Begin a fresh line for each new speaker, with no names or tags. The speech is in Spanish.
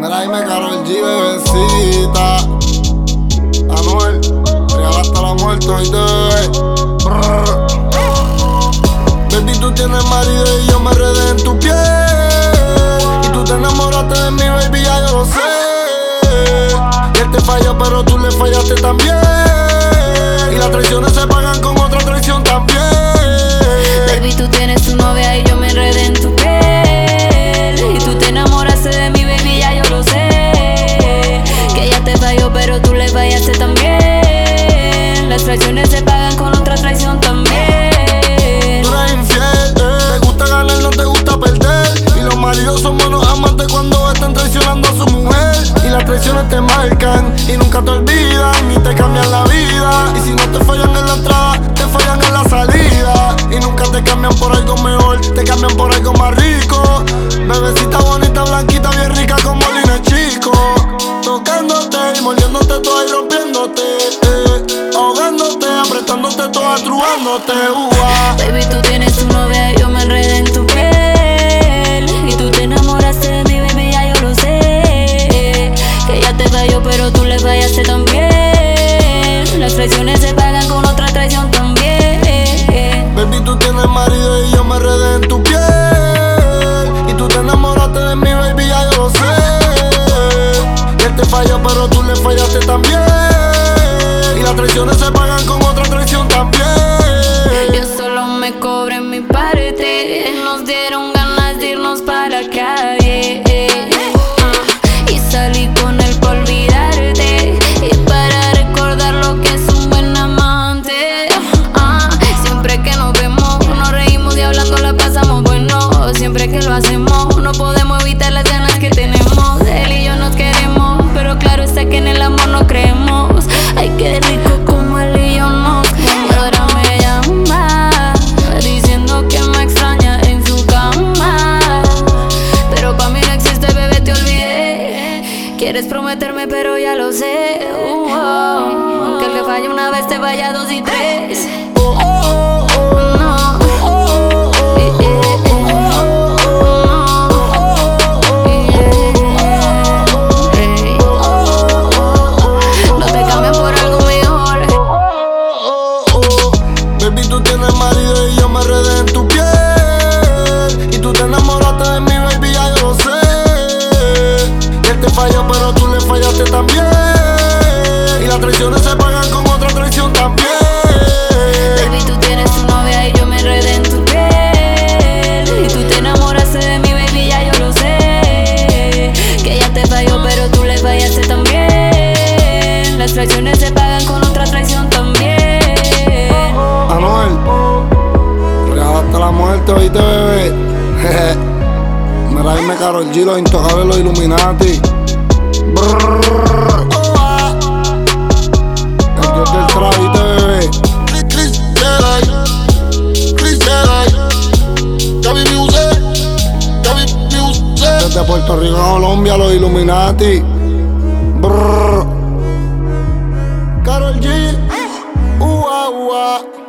Mira, me Karol G, bebecita. Anuel, regala hasta la muerte hoy te Baby, tú tienes marido y yo me redé en tu piel. Y tú te enamoraste de mi baby, ya yo lo sé. Y él te falló, pero tú le fallaste también. Y las traiciones se pagan con otra traición también.
Y
nunca te olvidan ni te cambian la vida. Y si no te fallan en la entrada, te fallan en la salida. Y nunca te cambian por algo mejor, te cambian por algo más rico. Bebecita bonita, blanquita, bien rica como Lina Chico. Tocándote y mordiéndote toda y rompiéndote. eh. Ahogándote, apretándote toda, trubándote. ua.
Baby, tú tienes tu traiciones se pagan con otra traición también.
Baby, tú tienes marido y yo me redé en tu piel. Y tú te enamoraste de mi baby, ya yo lo sé. Y él te falló, pero tú le fallaste también. Y las traiciones se pagan con otra traición también.
Yo solo me cobré mi parte. Nos dieron ganas de irnos para la lo. Uh, oh. Que le falle una vez, te vaya dos y tres.
Tú le fallaste también. Y las traiciones se pagan con otra traición también.
Baby, tú tienes tu novia y yo me enredé en tu piel. Y tú te enamoraste de mi baby, ya yo lo sé. Que ella te falló, pero tú le fallaste también. Las traiciones se pagan con otra traición también.
Anuel, real hasta la muerte, oíste, bebé. Mira, dime Karol G, los intocables, los Illuminati. Desde Puerto Rico a Colombia, los Illuminati. Carol G. Uh, uh, uh.